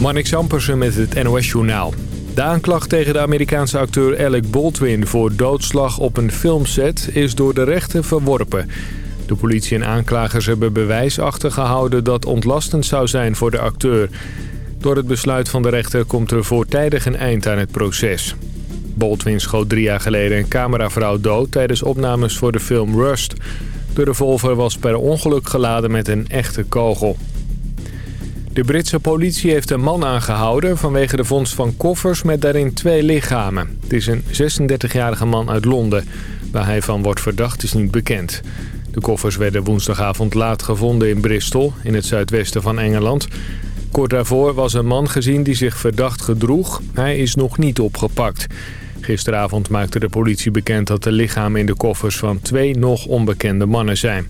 Marnix Ampersen met het NOS-journaal. De aanklacht tegen de Amerikaanse acteur Alec Baldwin voor doodslag op een filmset is door de rechter verworpen. De politie en aanklagers hebben bewijs achtergehouden dat ontlastend zou zijn voor de acteur. Door het besluit van de rechter komt er voortijdig een eind aan het proces. Baldwin schoot drie jaar geleden een cameravrouw dood tijdens opnames voor de film Rust. De revolver was per ongeluk geladen met een echte kogel. De Britse politie heeft een man aangehouden vanwege de vondst van koffers met daarin twee lichamen. Het is een 36-jarige man uit Londen. Waar hij van wordt verdacht is niet bekend. De koffers werden woensdagavond laat gevonden in Bristol, in het zuidwesten van Engeland. Kort daarvoor was een man gezien die zich verdacht gedroeg. Hij is nog niet opgepakt. Gisteravond maakte de politie bekend dat de lichamen in de koffers van twee nog onbekende mannen zijn.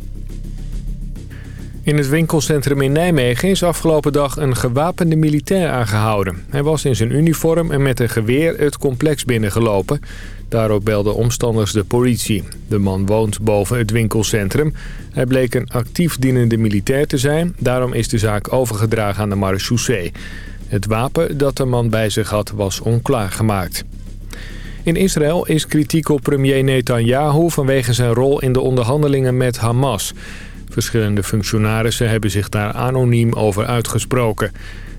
In het winkelcentrum in Nijmegen is afgelopen dag een gewapende militair aangehouden. Hij was in zijn uniform en met een geweer het complex binnengelopen. Daarop belden omstanders de politie. De man woont boven het winkelcentrum. Hij bleek een actief dienende militair te zijn. Daarom is de zaak overgedragen aan de marechaussee. Het wapen dat de man bij zich had was onklaargemaakt. In Israël is kritiek op premier Netanyahu vanwege zijn rol in de onderhandelingen met Hamas. Verschillende functionarissen hebben zich daar anoniem over uitgesproken.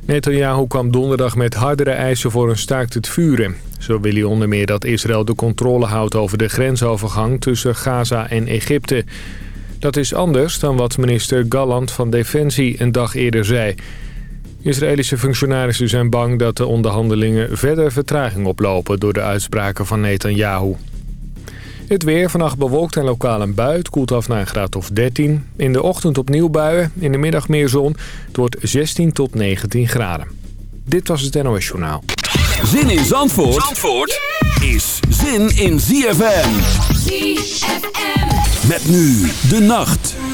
Netanyahu kwam donderdag met hardere eisen voor een staakt het vuren. Zo wil hij onder meer dat Israël de controle houdt over de grensovergang tussen Gaza en Egypte. Dat is anders dan wat minister Galland van Defensie een dag eerder zei. Israëlische functionarissen zijn bang dat de onderhandelingen verder vertraging oplopen door de uitspraken van Netanyahu. Het weer vannacht bewolkt en lokaal een bui. Het koelt af naar een graad of 13. In de ochtend opnieuw buien. In de middag meer zon. Het wordt 16 tot 19 graden. Dit was het NOS Journaal. Zin in Zandvoort, Zandvoort is zin in ZFM. ZFM. Met nu de nacht.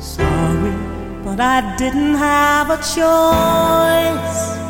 Sorry, but I didn't have a choice.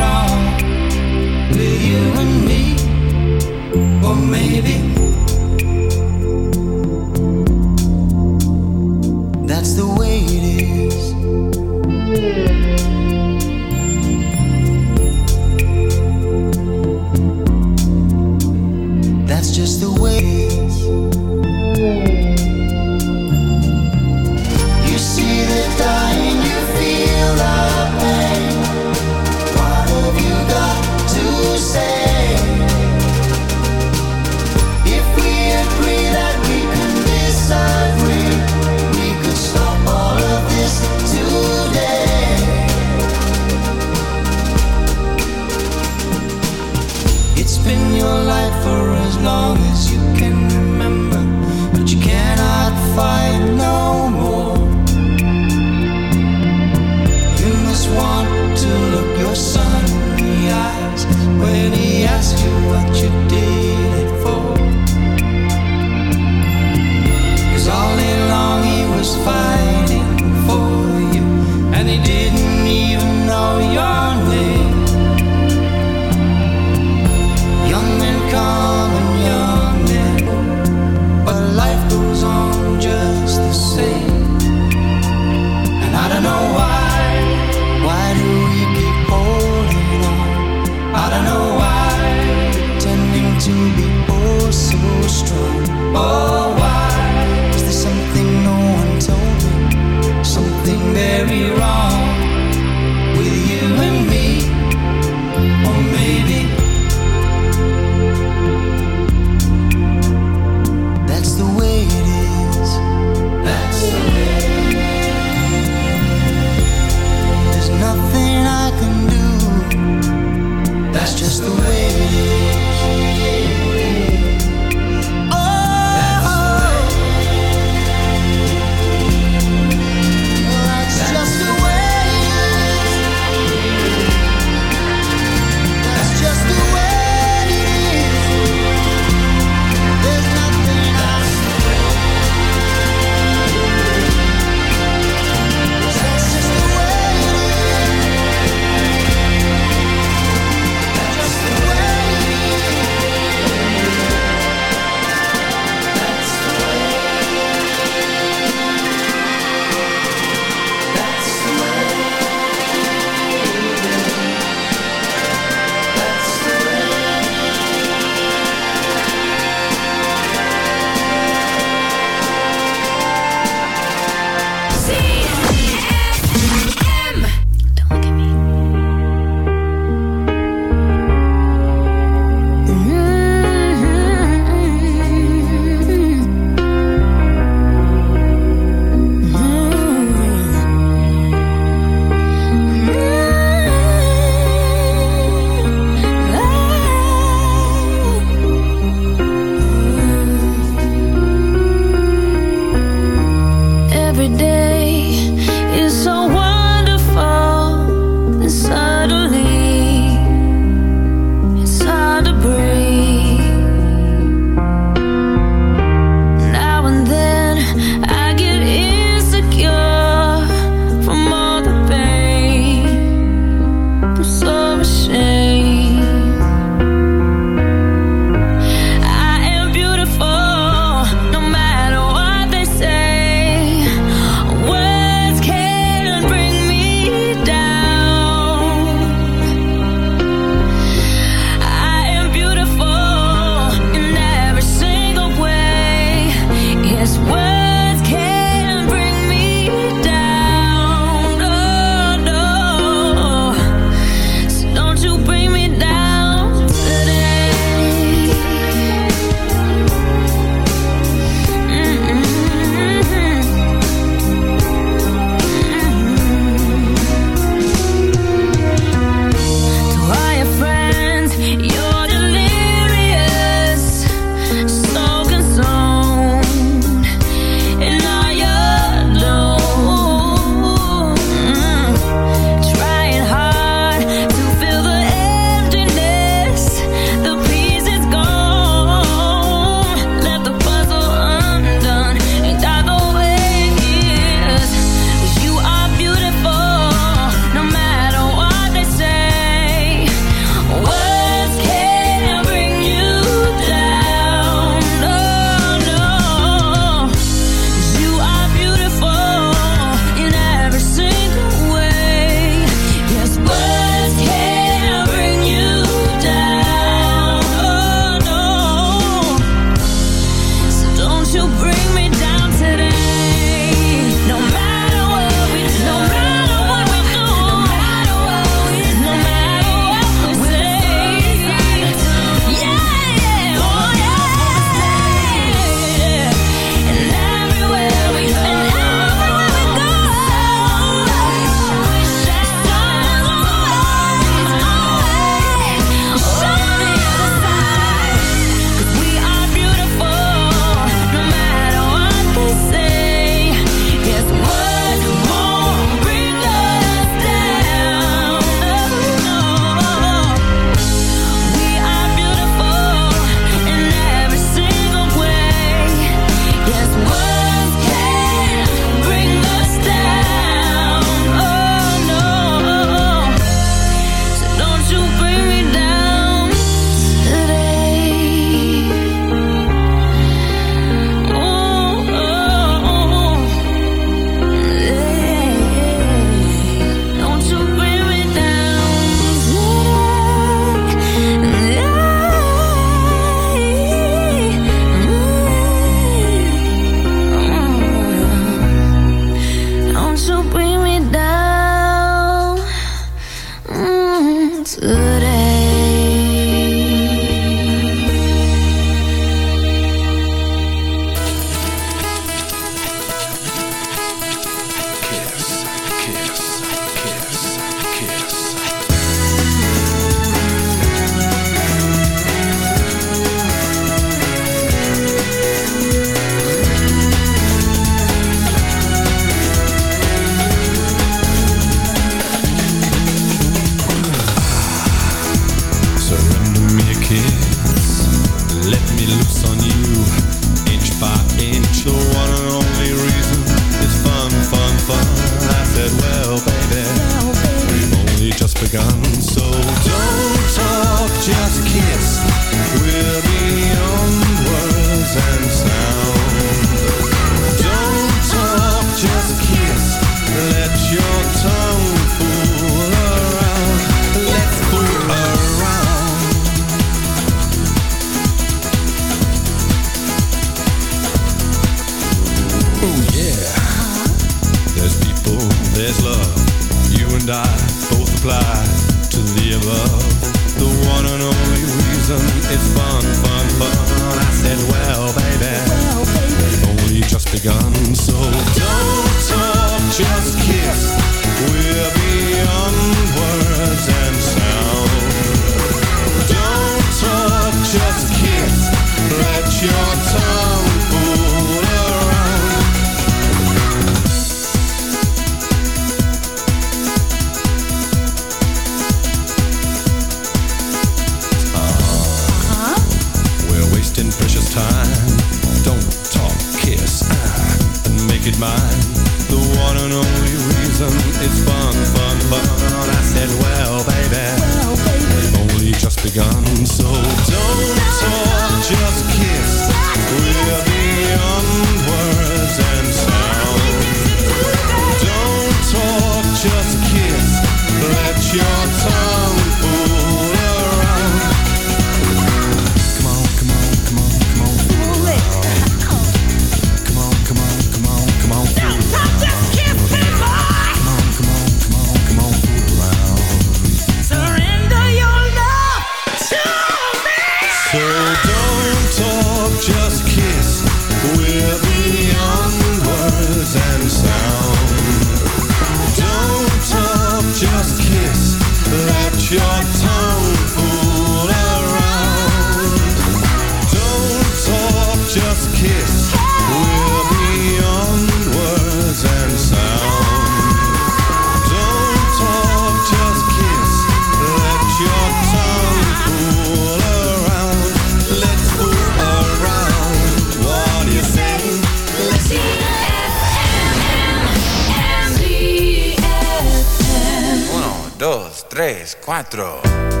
4.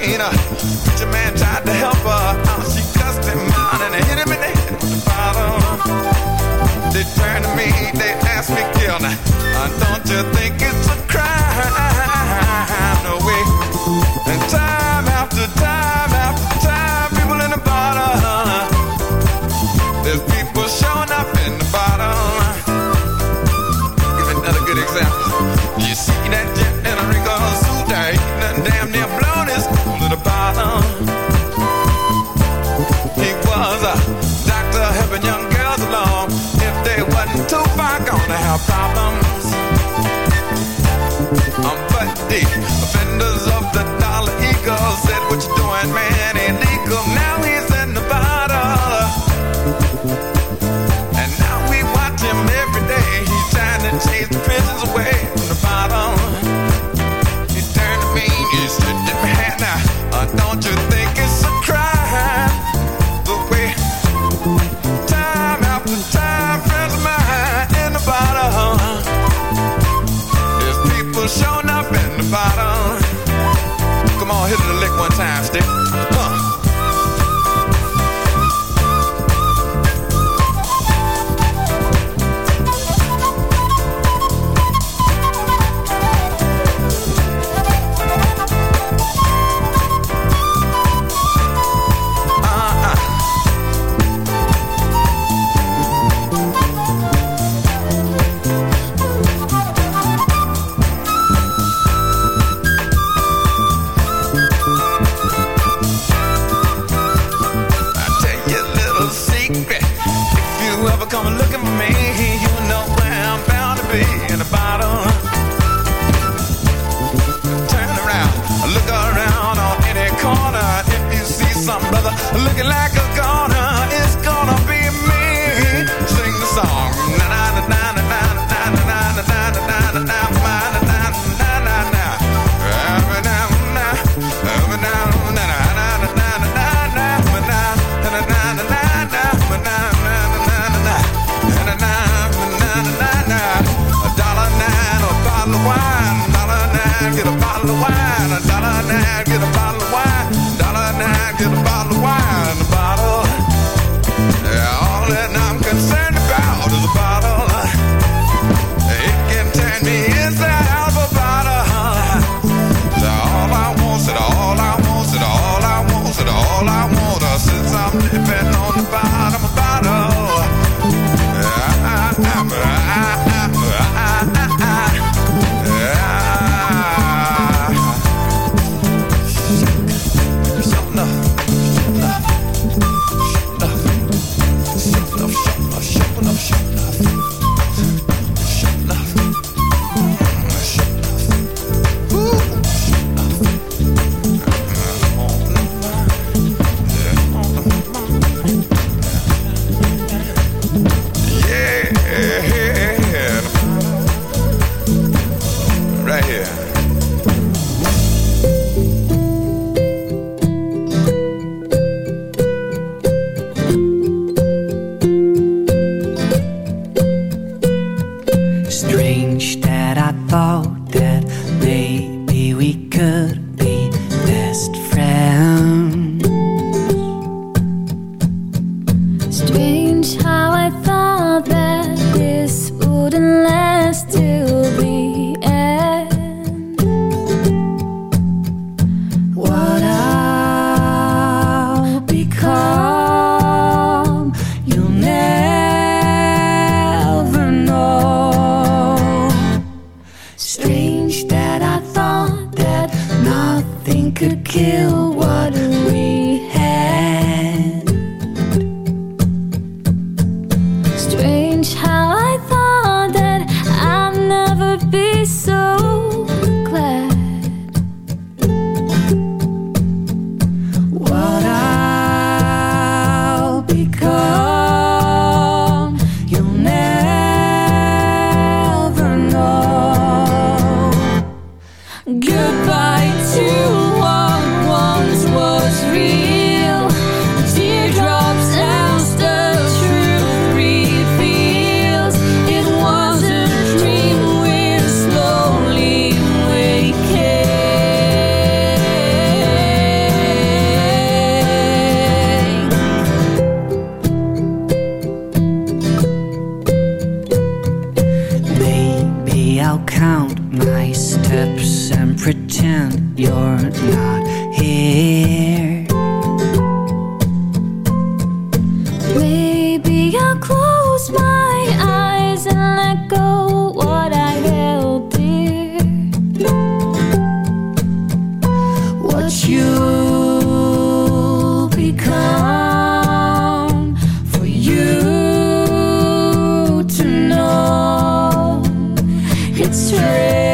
pain. But your man tried to help her. Uh-huh. She cussed him out and hit him in the head with the bottom. They turned to me, they asked me, kill now. Uh, don't you think? gonna have problems. Um, but the offenders of the dollar eagle said, What you doing, man? it's true.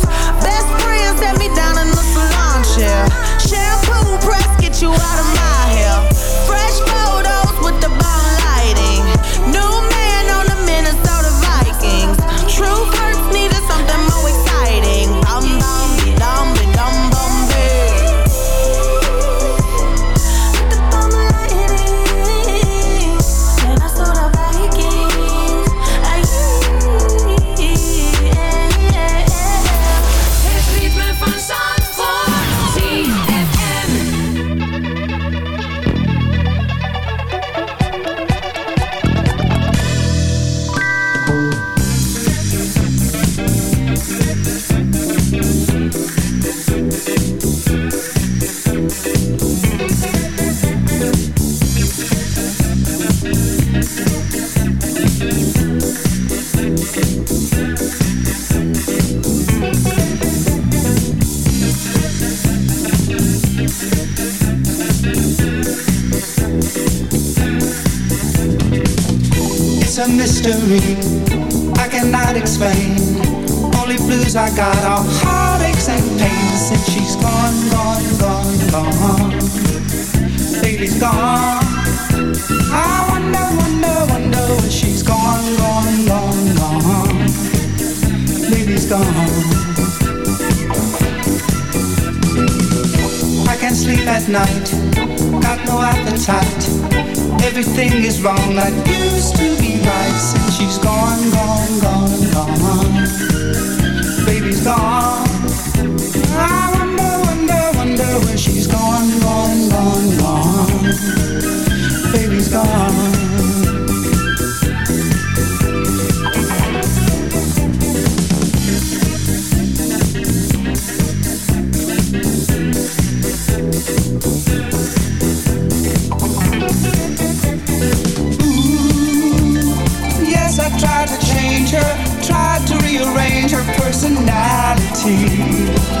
see